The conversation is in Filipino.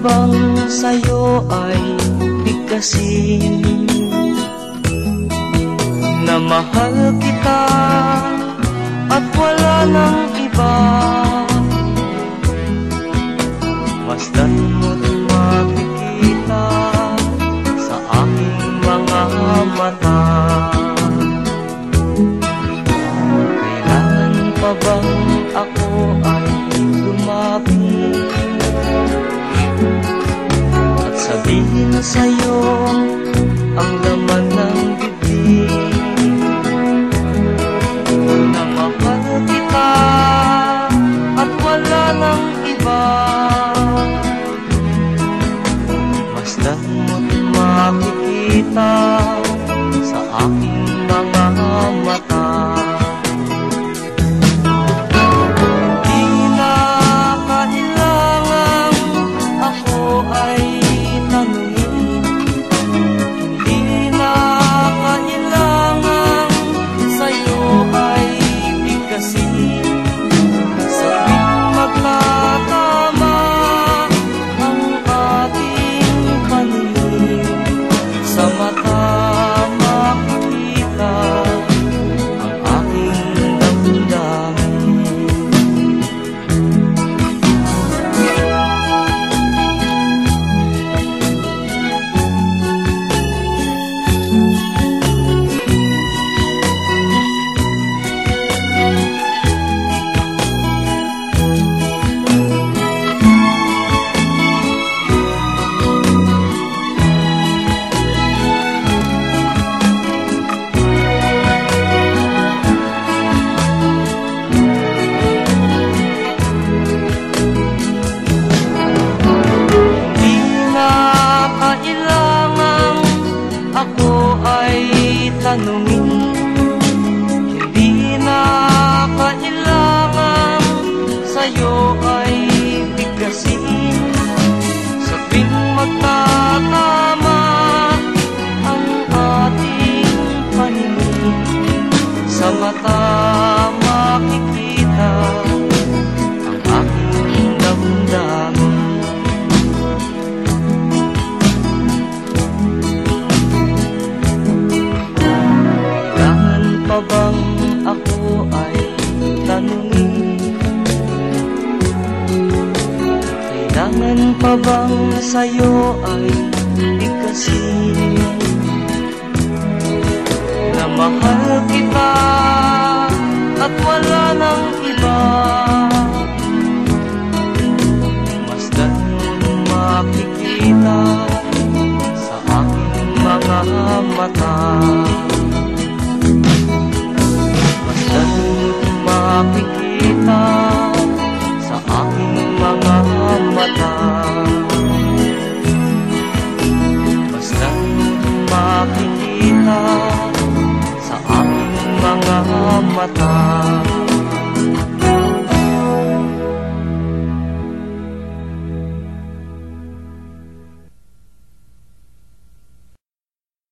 bang sa'yo ay bigkasin? Na mahal kita sa'yo ang laman ng bibig. Na mahal kita at wala nang iba. Masdan mo't makikita sa aking ay tanungin. Hindi na kailangan sa'yo ay Kailangan pa bang sa'yo ay bigkasin? Na mahal kita at wala nang iba Masdan mo makikita sa aking mga mata Masdan mo't makikita